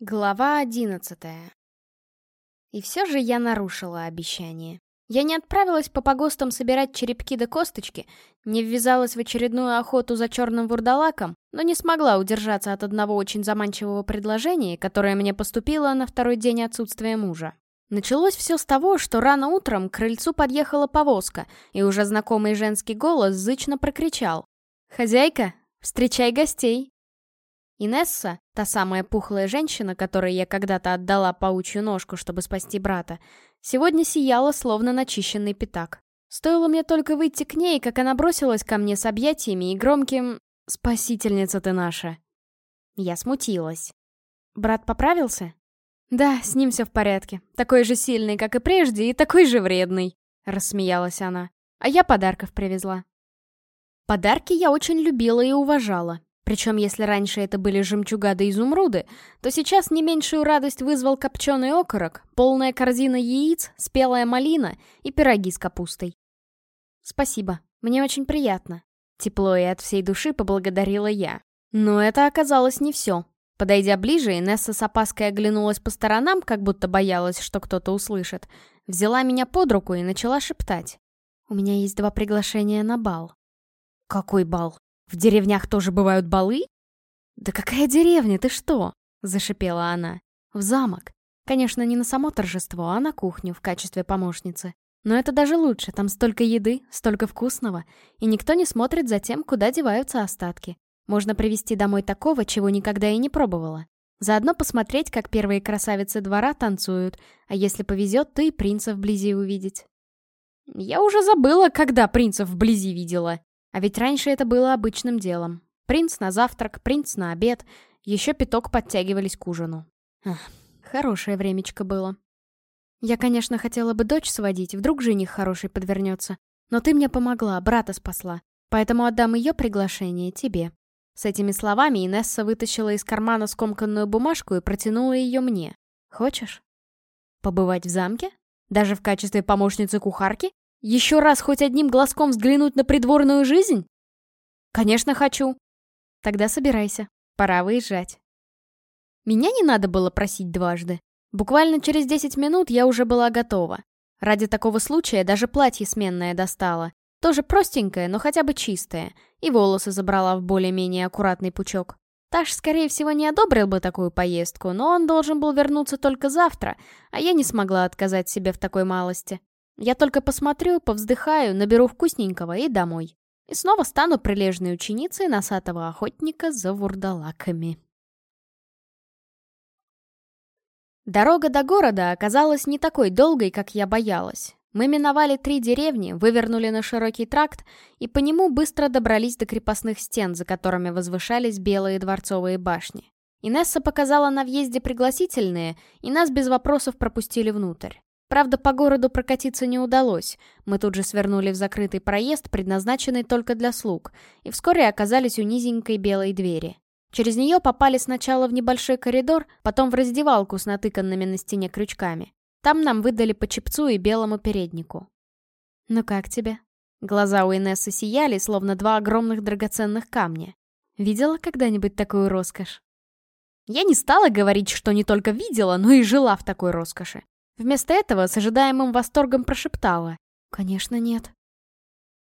Глава одиннадцатая. И все же я нарушила обещание. Я не отправилась по погостам собирать черепки да косточки, не ввязалась в очередную охоту за черным вурдалаком, но не смогла удержаться от одного очень заманчивого предложения, которое мне поступило на второй день отсутствия мужа. Началось все с того, что рано утром к крыльцу подъехала повозка, и уже знакомый женский голос зычно прокричал. «Хозяйка, встречай гостей!» Инесса, та самая пухлая женщина, которой я когда-то отдала паучью ножку, чтобы спасти брата, сегодня сияла, словно начищенный пятак. Стоило мне только выйти к ней, как она бросилась ко мне с объятиями и громким «Спасительница ты наша!». Я смутилась. Брат поправился? Да, с ним все в порядке. Такой же сильный, как и прежде, и такой же вредный, рассмеялась она. А я подарков привезла. Подарки я очень любила и уважала. Причем, если раньше это были жемчуга да изумруды, то сейчас не меньшую радость вызвал копченый окорок, полная корзина яиц, спелая малина и пироги с капустой. «Спасибо, мне очень приятно», — тепло и от всей души поблагодарила я. Но это оказалось не все. Подойдя ближе, Инесса с опаской оглянулась по сторонам, как будто боялась, что кто-то услышит, взяла меня под руку и начала шептать. «У меня есть два приглашения на бал». «Какой бал?» В деревнях тоже бывают балы? Да какая деревня, ты что? Зашипела она. В замок. Конечно, не на само торжество, а на кухню в качестве помощницы. Но это даже лучше, там столько еды, столько вкусного, и никто не смотрит за тем, куда деваются остатки. Можно привезти домой такого, чего никогда и не пробовала. Заодно посмотреть, как первые красавицы двора танцуют, а если повезет, то и принца вблизи увидеть. Я уже забыла, когда принцев вблизи видела. А ведь раньше это было обычным делом. Принц на завтрак, принц на обед, еще пяток подтягивались к ужину. Ах, хорошее времечко было. Я, конечно, хотела бы дочь сводить, вдруг жених хороший подвернется. Но ты мне помогла, брата спасла, поэтому отдам ее приглашение тебе. С этими словами Инесса вытащила из кармана скомканную бумажку и протянула ее мне. Хочешь? Побывать в замке? Даже в качестве помощницы кухарки? Еще раз хоть одним глазком взглянуть на придворную жизнь? Конечно, хочу. Тогда собирайся. Пора выезжать. Меня не надо было просить дважды. Буквально через 10 минут я уже была готова. Ради такого случая даже платье сменное достала. Тоже простенькое, но хотя бы чистое. И волосы забрала в более-менее аккуратный пучок. Таш, скорее всего, не одобрил бы такую поездку, но он должен был вернуться только завтра, а я не смогла отказать себе в такой малости. Я только посмотрю, повздыхаю, наберу вкусненького и домой. И снова стану прилежной ученицей носатого охотника за вурдалаками. Дорога до города оказалась не такой долгой, как я боялась. Мы миновали три деревни, вывернули на широкий тракт и по нему быстро добрались до крепостных стен, за которыми возвышались белые дворцовые башни. Инесса показала на въезде пригласительные, и нас без вопросов пропустили внутрь. Правда, по городу прокатиться не удалось. Мы тут же свернули в закрытый проезд, предназначенный только для слуг, и вскоре оказались у низенькой белой двери. Через нее попали сначала в небольшой коридор, потом в раздевалку с натыканными на стене крючками. Там нам выдали по чепцу и белому переднику. «Ну как тебе?» Глаза у Инессы сияли, словно два огромных драгоценных камня. Видела когда-нибудь такую роскошь? Я не стала говорить, что не только видела, но и жила в такой роскоши. Вместо этого с ожидаемым восторгом прошептала. «Конечно нет».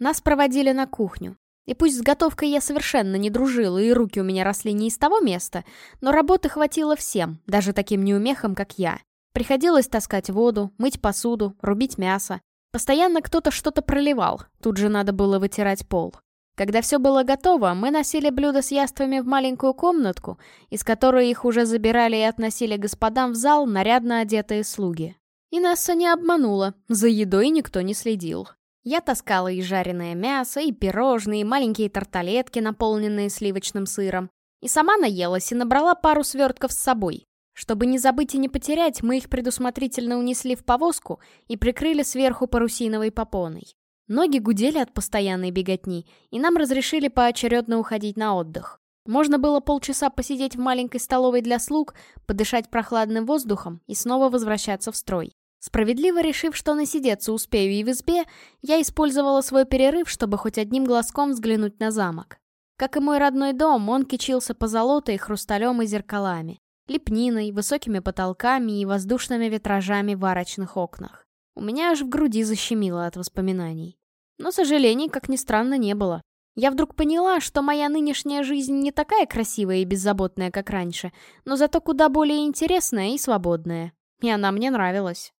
Нас проводили на кухню. И пусть с готовкой я совершенно не дружила, и руки у меня росли не из того места, но работы хватило всем, даже таким неумехам, как я. Приходилось таскать воду, мыть посуду, рубить мясо. Постоянно кто-то что-то проливал, тут же надо было вытирать пол. Когда все было готово, мы носили блюда с яствами в маленькую комнатку, из которой их уже забирали и относили господам в зал нарядно одетые слуги. Инесса не обманула, за едой никто не следил. Я таскала и жареное мясо, и пирожные, и маленькие тарталетки, наполненные сливочным сыром. И сама наелась и набрала пару свертков с собой. Чтобы не забыть и не потерять, мы их предусмотрительно унесли в повозку и прикрыли сверху парусиновой попоной. Ноги гудели от постоянной беготни, и нам разрешили поочередно уходить на отдых. Можно было полчаса посидеть в маленькой столовой для слуг, подышать прохладным воздухом и снова возвращаться в строй. Справедливо решив, что насидеться успею и в избе, я использовала свой перерыв, чтобы хоть одним глазком взглянуть на замок. Как и мой родной дом, он кичился позолотой, хрусталем и зеркалами. лепниной, высокими потолками и воздушными витражами в арочных окнах. У меня аж в груди защемило от воспоминаний. Но сожалений, как ни странно, не было. Я вдруг поняла, что моя нынешняя жизнь не такая красивая и беззаботная, как раньше, но зато куда более интересная и свободная. И она мне нравилась.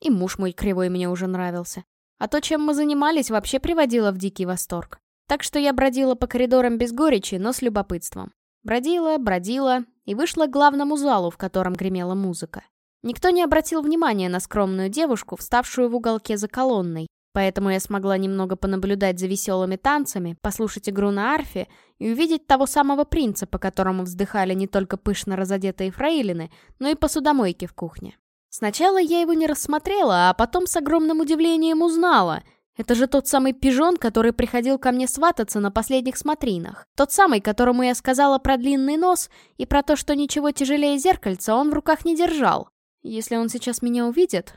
И муж мой кривой мне уже нравился. А то, чем мы занимались, вообще приводило в дикий восторг. Так что я бродила по коридорам без горечи, но с любопытством. Бродила, бродила и вышла к главному залу, в котором гремела музыка. Никто не обратил внимания на скромную девушку, вставшую в уголке за колонной, поэтому я смогла немного понаблюдать за веселыми танцами, послушать игру на арфе и увидеть того самого принца, по которому вздыхали не только пышно разодетые фрейлины, но и посудомойки в кухне. Сначала я его не рассмотрела, а потом с огромным удивлением узнала. Это же тот самый пижон, который приходил ко мне свататься на последних смотринах. Тот самый, которому я сказала про длинный нос и про то, что ничего тяжелее зеркальца он в руках не держал. Если он сейчас меня увидит,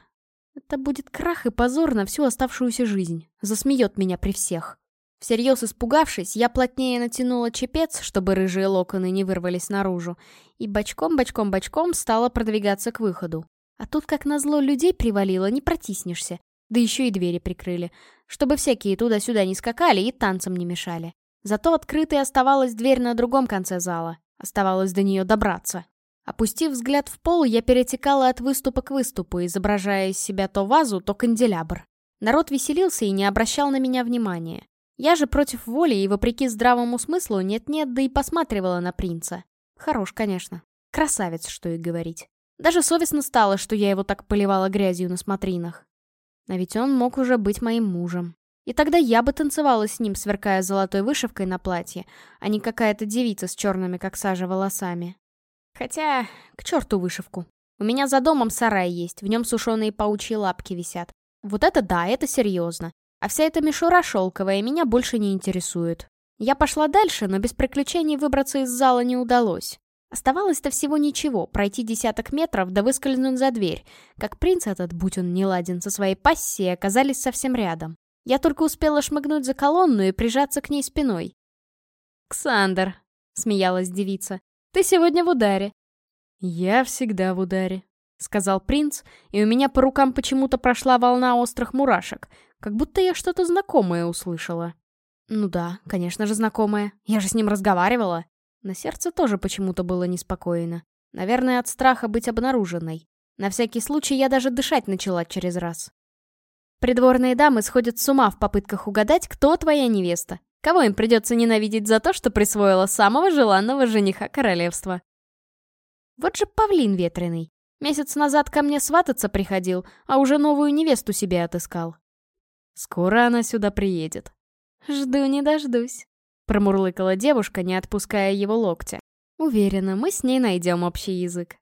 это будет крах и позор на всю оставшуюся жизнь. Засмеет меня при всех. Всерьез испугавшись, я плотнее натянула чепец, чтобы рыжие локоны не вырвались наружу, и бочком-бочком-бочком стала продвигаться к выходу. А тут, как назло, людей привалило, не протиснешься. Да еще и двери прикрыли, чтобы всякие туда-сюда не скакали и танцам не мешали. Зато открытой оставалась дверь на другом конце зала. Оставалось до нее добраться. Опустив взгляд в пол, я перетекала от выступа к выступу, изображая из себя то вазу, то канделябр. Народ веселился и не обращал на меня внимания. Я же против воли и вопреки здравому смыслу нет-нет, да и посматривала на принца. Хорош, конечно. Красавец, что и говорить. Даже совестно стало, что я его так поливала грязью на смотринах. А ведь он мог уже быть моим мужем. И тогда я бы танцевала с ним, сверкая золотой вышивкой на платье, а не какая-то девица с черными, как сажа, волосами. Хотя, к черту вышивку. У меня за домом сарай есть, в нем сушеные паучьи лапки висят. Вот это да, это серьезно. А вся эта мишура шелковая меня больше не интересует. Я пошла дальше, но без приключений выбраться из зала не удалось. Оставалось-то всего ничего, пройти десяток метров да выскользнуть за дверь, как принц этот, будь он неладен, со своей пассией оказались совсем рядом. Я только успела шмыгнуть за колонну и прижаться к ней спиной. «Ксандр», — смеялась девица, — «ты сегодня в ударе». «Я всегда в ударе», — сказал принц, и у меня по рукам почему-то прошла волна острых мурашек, как будто я что-то знакомое услышала. Ну да, конечно же знакомое, я же с ним разговаривала. На сердце тоже почему-то было неспокойно. Наверное, от страха быть обнаруженной. На всякий случай я даже дышать начала через раз. Придворные дамы сходят с ума в попытках угадать, кто твоя невеста. Кого им придется ненавидеть за то, что присвоила самого желанного жениха королевства. Вот же павлин ветреный. Месяц назад ко мне свататься приходил, а уже новую невесту себе отыскал. Скоро она сюда приедет. Жду не дождусь. Промурлыкала девушка, не отпуская его локтя. Уверена, мы с ней найдем общий язык.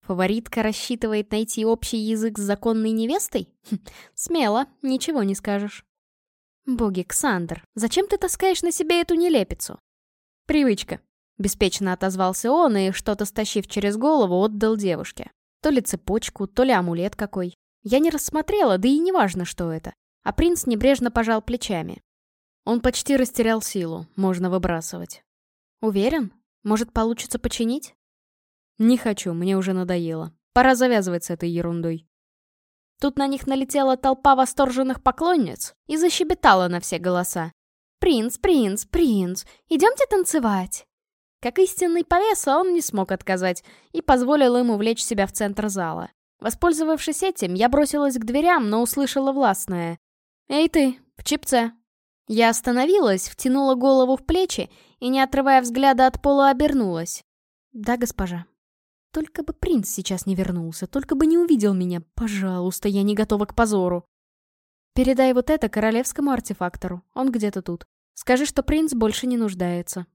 Фаворитка рассчитывает найти общий язык с законной невестой? Хм, смело, ничего не скажешь. Боги, Ксандр, зачем ты таскаешь на себе эту нелепицу? Привычка. Беспечно отозвался он и, что-то стащив через голову, отдал девушке. То ли цепочку, то ли амулет какой. Я не рассмотрела, да и не важно, что это. А принц небрежно пожал плечами. Он почти растерял силу, можно выбрасывать. Уверен? Может, получится починить? Не хочу, мне уже надоело. Пора завязывать с этой ерундой. Тут на них налетела толпа восторженных поклонниц и защебетала на все голоса. «Принц, принц, принц, идемте танцевать!» Как истинный повеса он не смог отказать и позволил ему влечь себя в центр зала. Воспользовавшись этим, я бросилась к дверям, но услышала властное. «Эй ты, в чипце, я остановилась, втянула голову в плечи и, не отрывая взгляда от пола, обернулась. «Да, госпожа». Только бы принц сейчас не вернулся, только бы не увидел меня. Пожалуйста, я не готова к позору. Передай вот это королевскому артефактору, он где-то тут. Скажи, что принц больше не нуждается.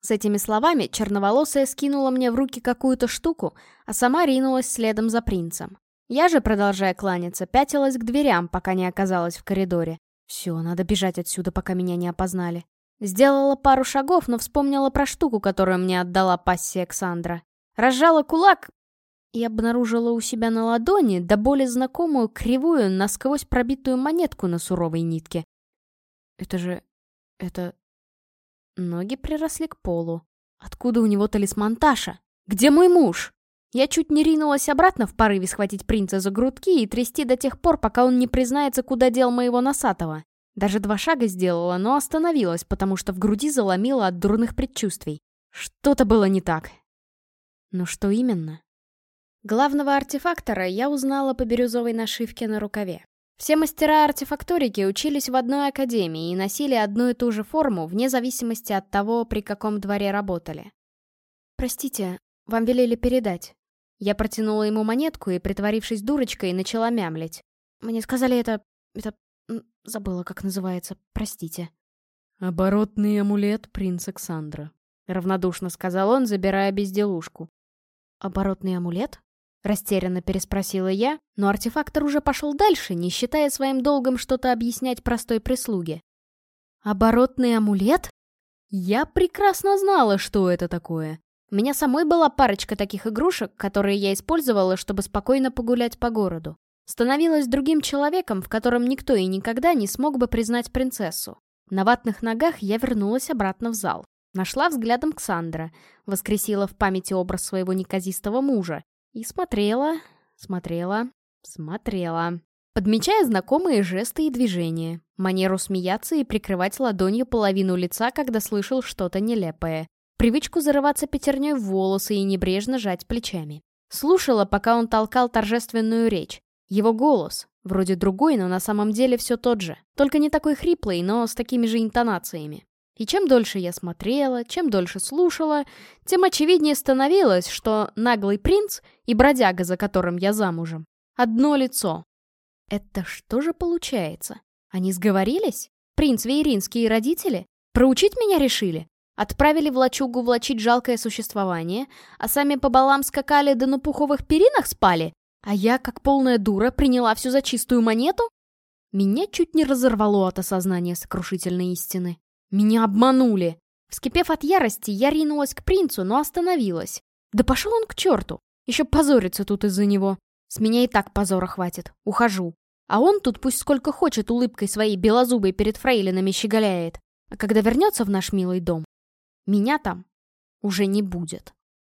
С этими словами черноволосая скинула мне в руки какую-то штуку, а сама ринулась следом за принцем. Я же, продолжая кланяться, пятилась к дверям, пока не оказалась в коридоре. Все, надо бежать отсюда, пока меня не опознали. Сделала пару шагов, но вспомнила про штуку, которую мне отдала пассия Александра. Разжала кулак и обнаружила у себя на ладони до боли знакомую кривую, насквозь пробитую монетку на суровой нитке. Это же... это... Ноги приросли к полу. Откуда у него талисман Таша? Где мой муж? Я чуть не ринулась обратно в порыве схватить принца за грудки и трясти до тех пор, пока он не признается, куда дел моего носатого. Даже два шага сделала, но остановилась, потому что в груди заломило от дурных предчувствий. Что-то было не так. Но что именно? Главного артефактора я узнала по бирюзовой нашивке на рукаве. Все мастера артефакторики учились в одной академии и носили одну и ту же форму, вне зависимости от того, при каком дворе работали. «Простите, вам велели передать». Я протянула ему монетку и, притворившись дурочкой, начала мямлить. «Мне сказали это... это... забыла, как называется. Простите». «Оборотный амулет принца Александра», — равнодушно сказал он, забирая безделушку. «Оборотный амулет?» Растерянно переспросила я, но артефактор уже пошел дальше, не считая своим долгом что-то объяснять простой прислуге. Оборотный амулет? Я прекрасно знала, что это такое. Меня самой была парочка таких игрушек, которые я использовала, чтобы спокойно погулять по городу. Становилась другим человеком, в котором никто и никогда не смог бы признать принцессу. На ватных ногах я вернулась обратно в зал. Нашла взглядом Ксандра, воскресила в памяти образ своего неказистого мужа и смотрела, смотрела, смотрела. Подмечая знакомые жесты и движения, манеру смеяться и прикрывать ладонью половину лица, когда слышал что-то нелепое. Привычку зарываться пятерней в волосы и небрежно жать плечами. Слушала, пока он толкал торжественную речь. Его голос, вроде другой, но на самом деле все тот же, только не такой хриплый, но с такими же интонациями. И чем дольше я смотрела, чем дольше слушала, тем очевиднее становилось, что наглый принц и бродяга, за которым я замужем, одно лицо. Это что же получается? Они сговорились? Принц Вейринский и родители? Проучить меня решили? Отправили в лачугу влачить жалкое существование, а сами по балам скакали да на пуховых перинах спали? А я, как полная дура, приняла все за чистую монету? Меня чуть не разорвало от осознания сокрушительной истины. Меня обманули. Вскипев от ярости, я ринулась к принцу, но остановилась. Да пошел он к черту. Еще позориться тут из-за него. С меня и так позора хватит. Ухожу. А он тут пусть сколько хочет улыбкой своей белозубой перед фрейлинами щеголяет. А когда вернется в наш милый дом, меня там уже не будет.